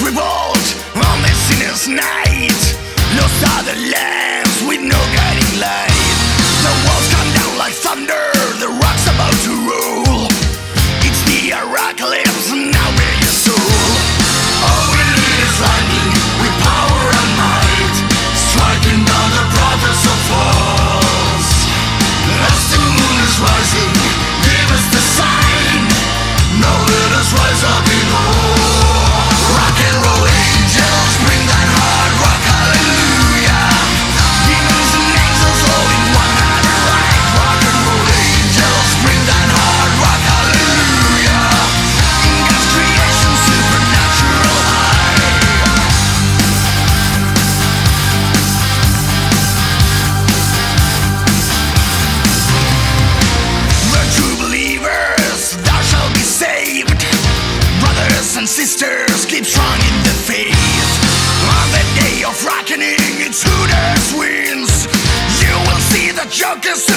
revolt on the sinner's night. No southern lands with no guiding light. que